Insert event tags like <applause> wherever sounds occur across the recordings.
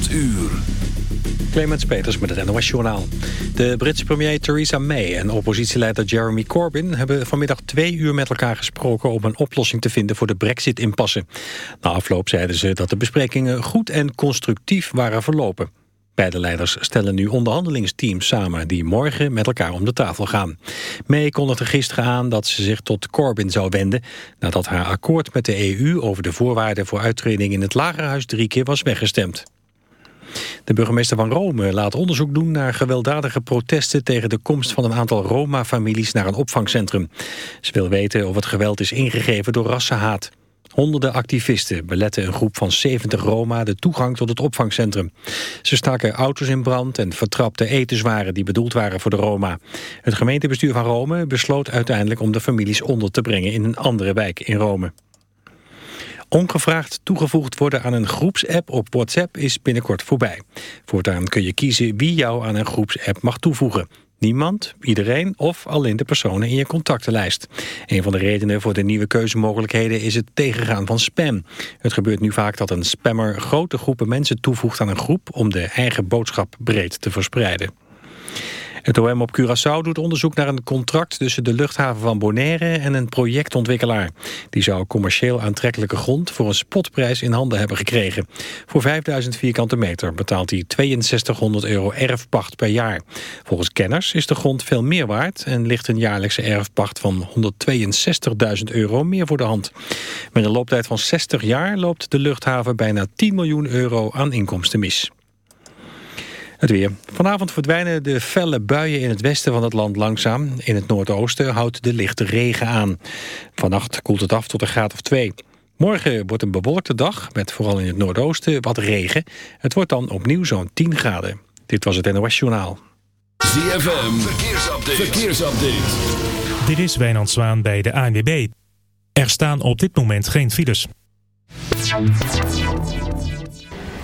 8 uur. Clemens Peters met het NOS Journaal. De Britse premier Theresa May en oppositieleider Jeremy Corbyn... hebben vanmiddag twee uur met elkaar gesproken... om een oplossing te vinden voor de brexit-impasse. Na afloop zeiden ze dat de besprekingen goed en constructief waren verlopen. Beide leiders stellen nu onderhandelingsteams samen... die morgen met elkaar om de tafel gaan. May kondigde gisteren aan dat ze zich tot Corbyn zou wenden... nadat haar akkoord met de EU over de voorwaarden voor uittreding in het Lagerhuis drie keer was weggestemd. De burgemeester van Rome laat onderzoek doen naar gewelddadige protesten tegen de komst van een aantal Roma-families naar een opvangcentrum. Ze wil weten of het geweld is ingegeven door rassenhaat. Honderden activisten beletten een groep van 70 Roma de toegang tot het opvangcentrum. Ze staken auto's in brand en vertrapten etenswaren die bedoeld waren voor de Roma. Het gemeentebestuur van Rome besloot uiteindelijk om de families onder te brengen in een andere wijk in Rome. Ongevraagd toegevoegd worden aan een groepsapp op WhatsApp is binnenkort voorbij. Voortaan kun je kiezen wie jou aan een groepsapp mag toevoegen. Niemand, iedereen of alleen de personen in je contactenlijst. Een van de redenen voor de nieuwe keuzemogelijkheden is het tegengaan van spam. Het gebeurt nu vaak dat een spammer grote groepen mensen toevoegt aan een groep... om de eigen boodschap breed te verspreiden. Het OM op Curaçao doet onderzoek naar een contract tussen de luchthaven van Bonaire en een projectontwikkelaar. Die zou commercieel aantrekkelijke grond voor een spotprijs in handen hebben gekregen. Voor 5000 vierkante meter betaalt hij 6200 euro erfpacht per jaar. Volgens kenners is de grond veel meer waard en ligt een jaarlijkse erfpacht van 162.000 euro meer voor de hand. Met een looptijd van 60 jaar loopt de luchthaven bijna 10 miljoen euro aan inkomsten mis. Het weer. Vanavond verdwijnen de felle buien in het westen van het land langzaam. In het noordoosten houdt de lichte regen aan. Vannacht koelt het af tot een graad of twee. Morgen wordt een bewolkte dag met vooral in het noordoosten wat regen. Het wordt dan opnieuw zo'n 10 graden. Dit was het NOS Journaal. ZFM, verkeersupdate. verkeersupdate. Dit is Wijnand Zwaan bij de ANWB. Er staan op dit moment geen files.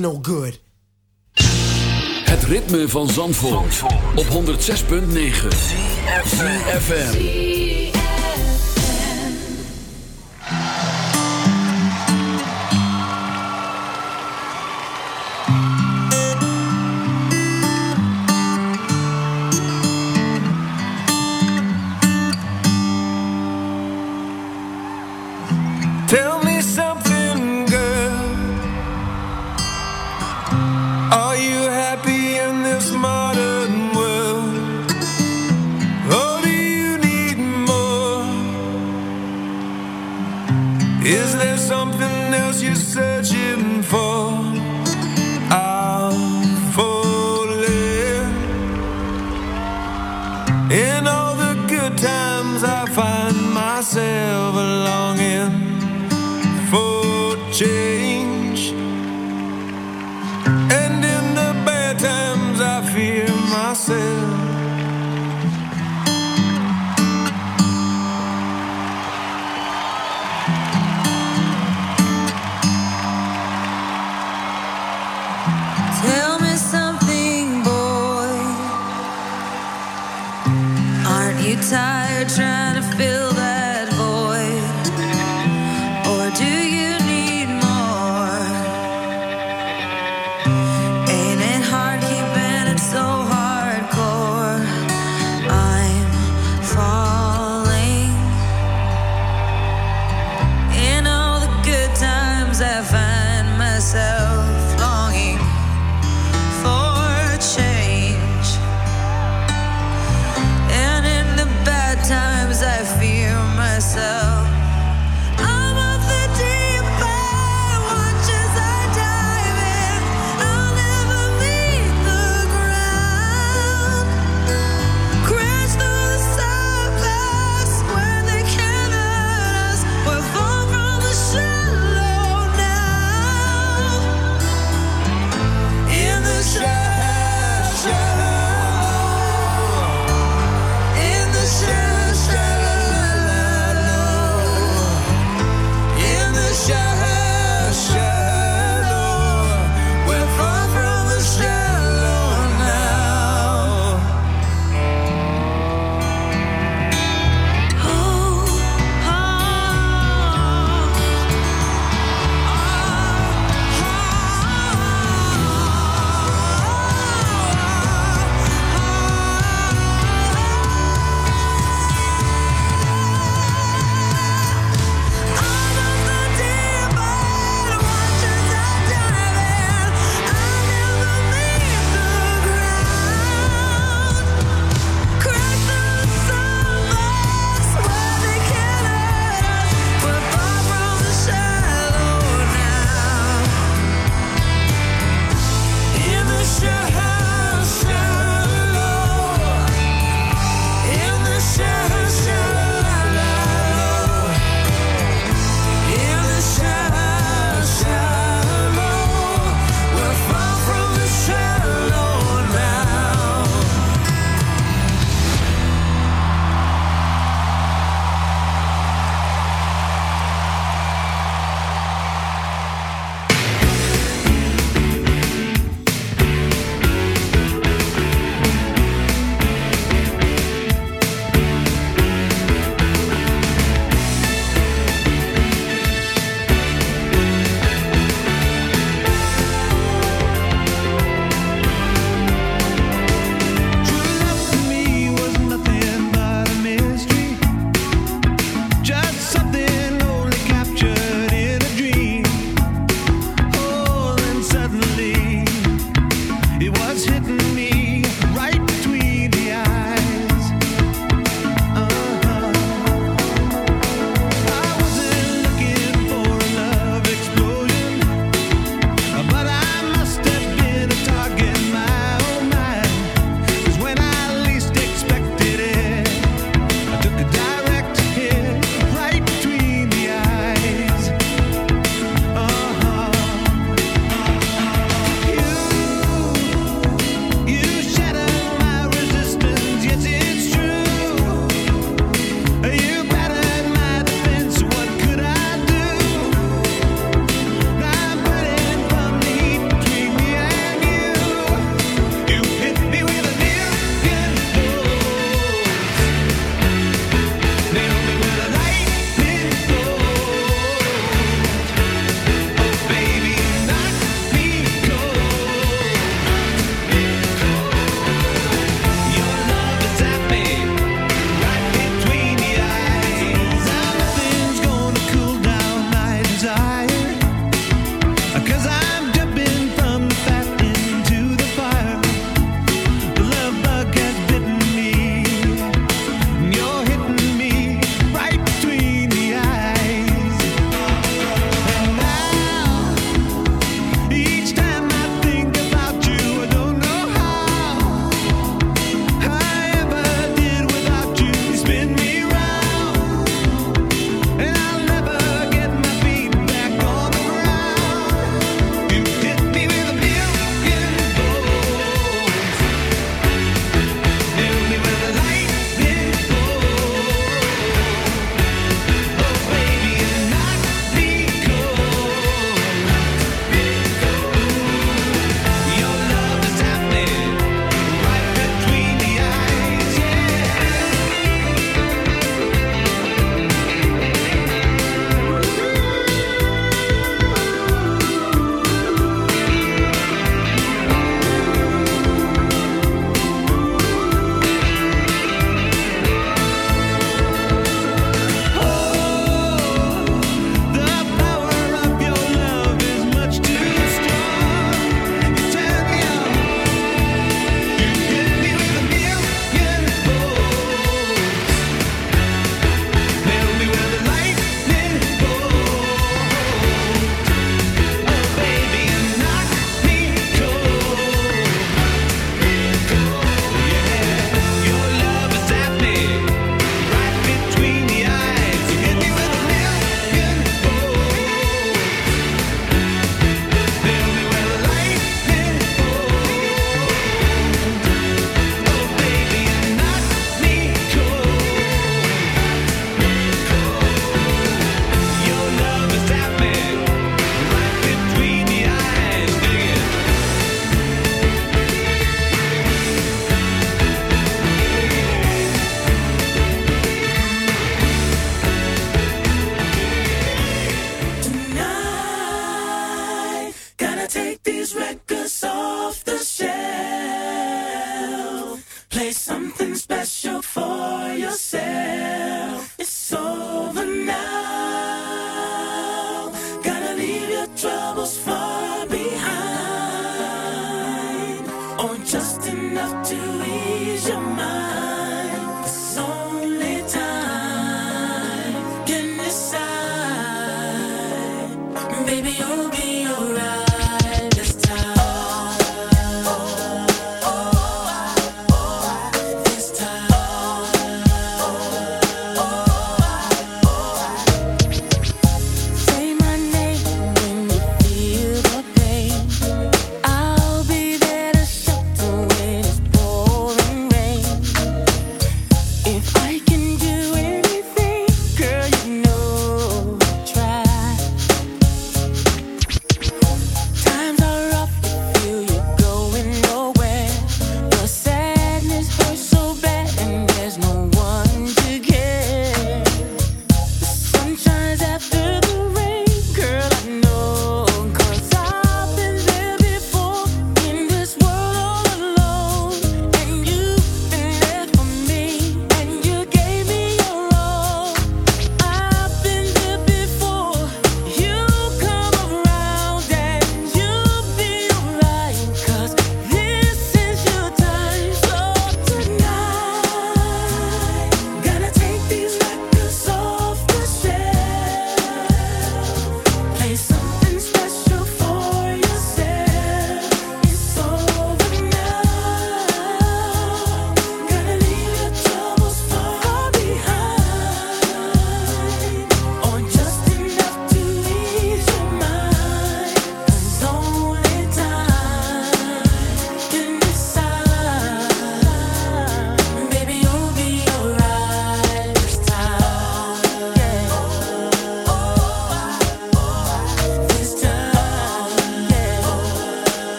No good. Het ritme van Zandvoort, op 106.9 FM.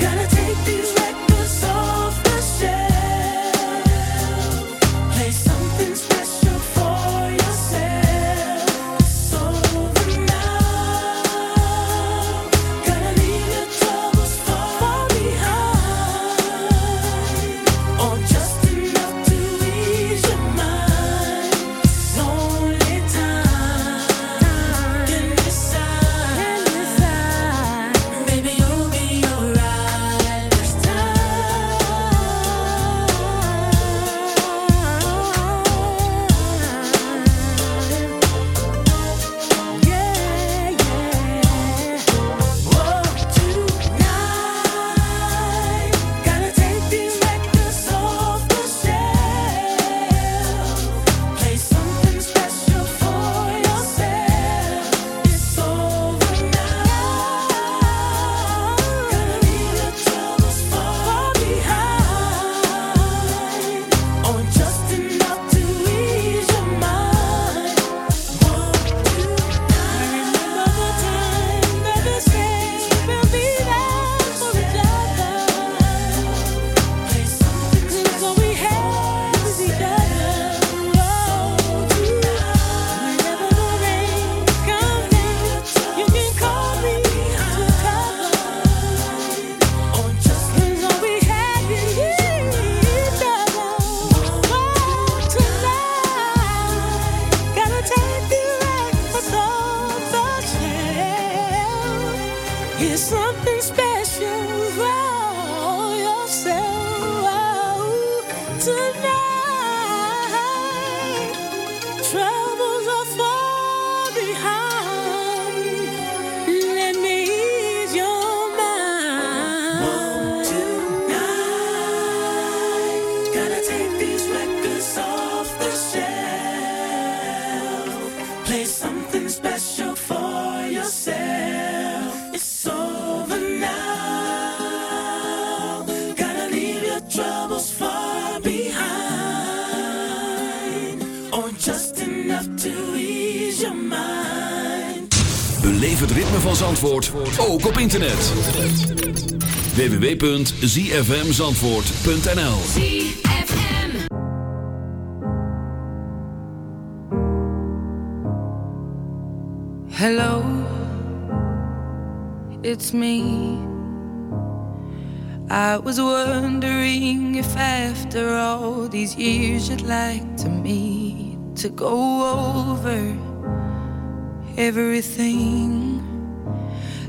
Gotta Trust. Zandvoort ook op internet. www.zfmzandvoort.nl Hello, it's me. I was wondering if after all these years you'd like to meet to go over everything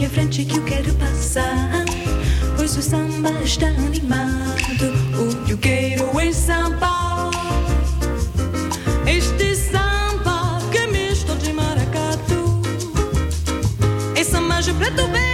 minha frente que eu quero passar. Pois o samba está animado. O que eu quero é samba. Este samba que mistura misto de maracatu. É samba de preto bem.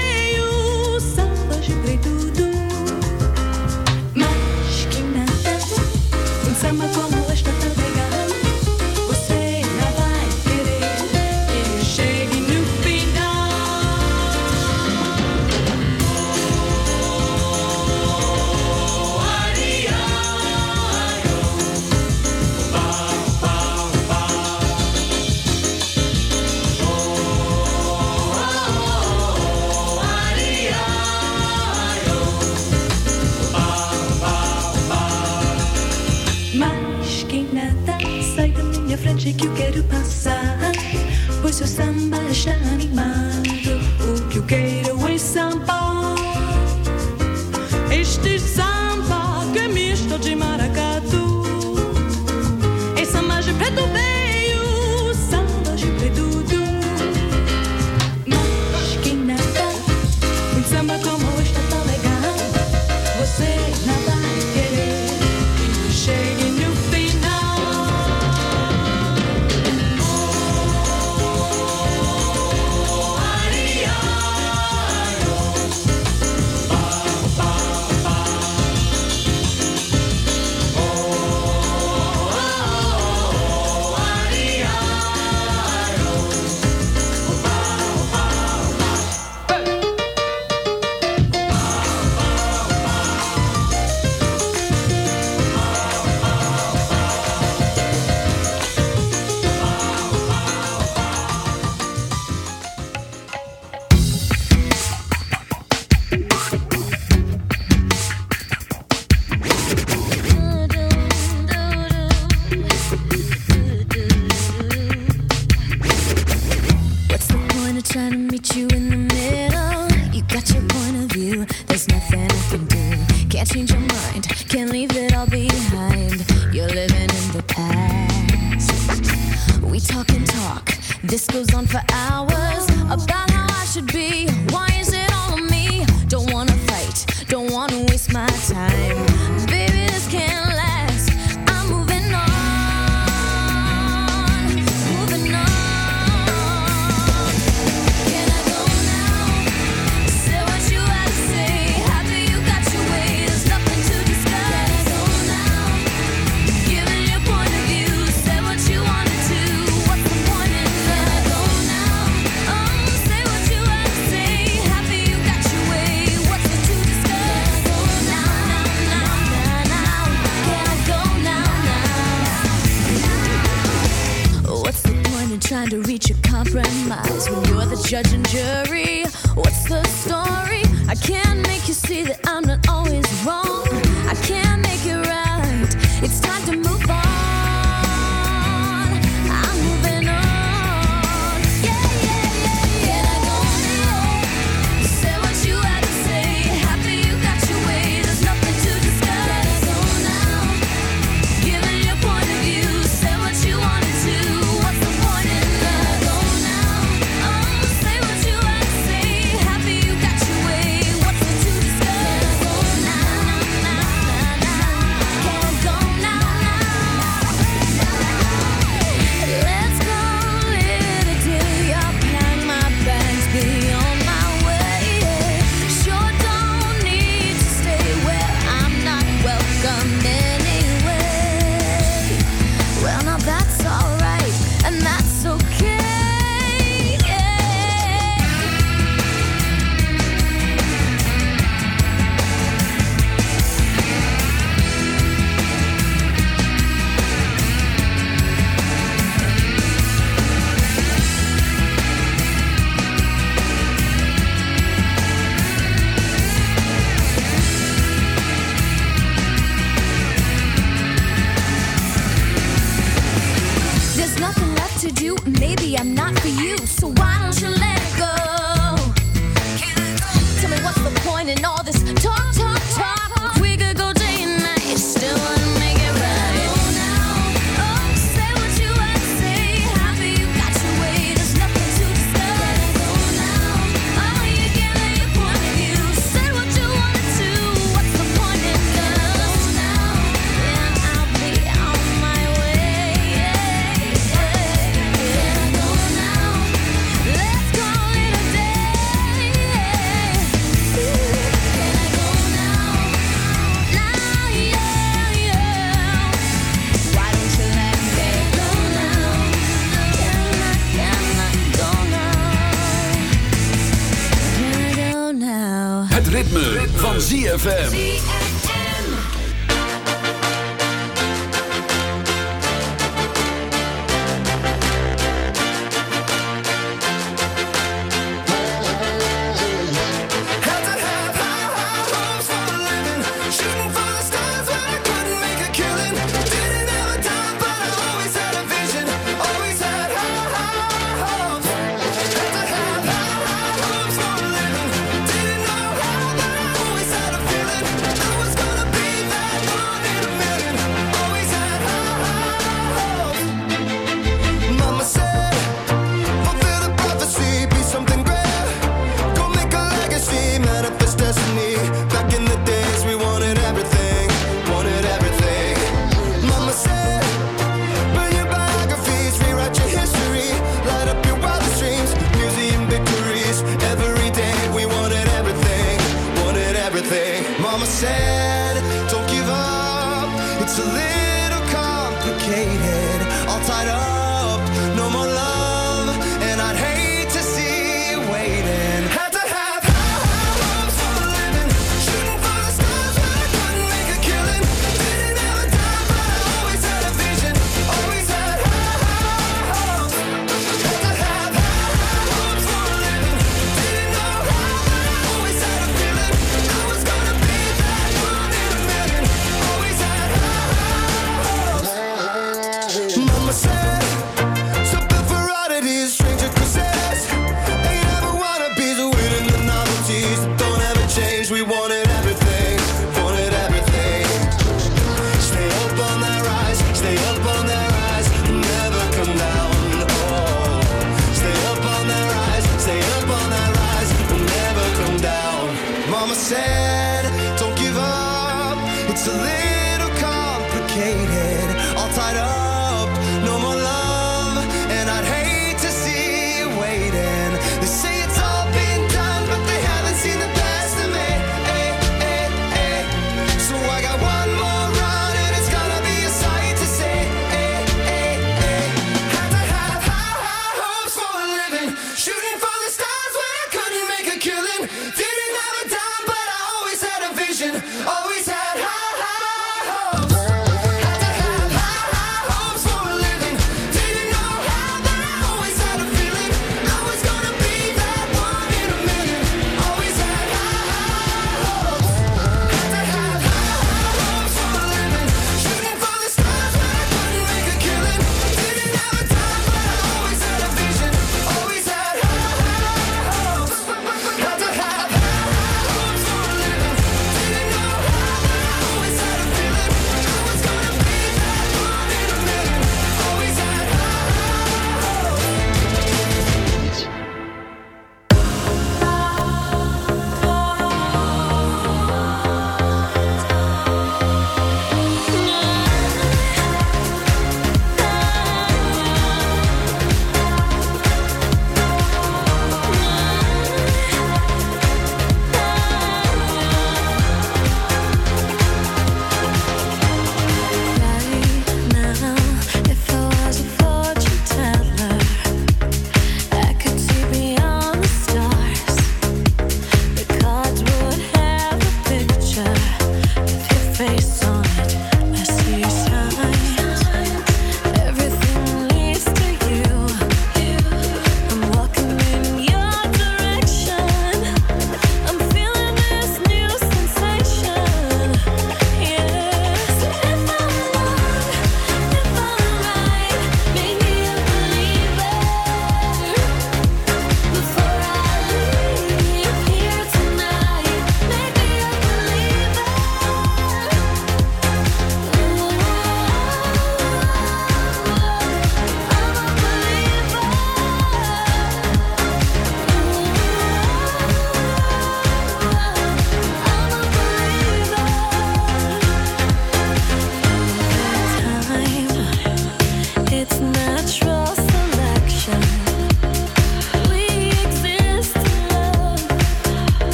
say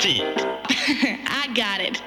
guilty. <laughs> I got it.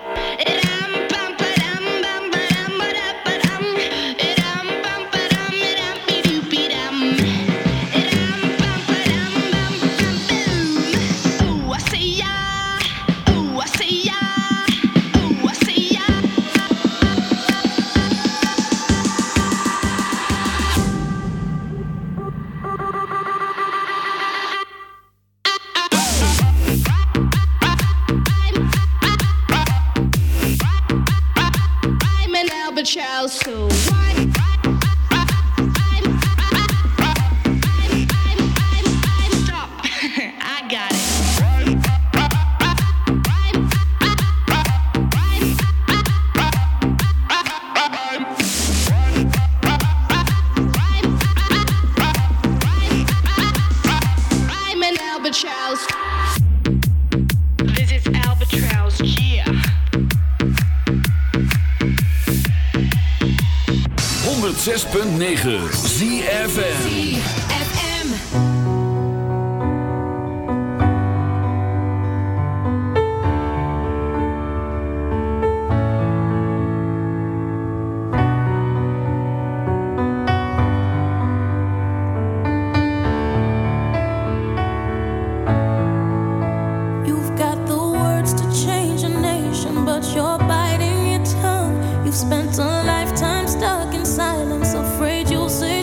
106.9 ZFN You're biting your tongue. You've spent a lifetime stuck in silence, afraid see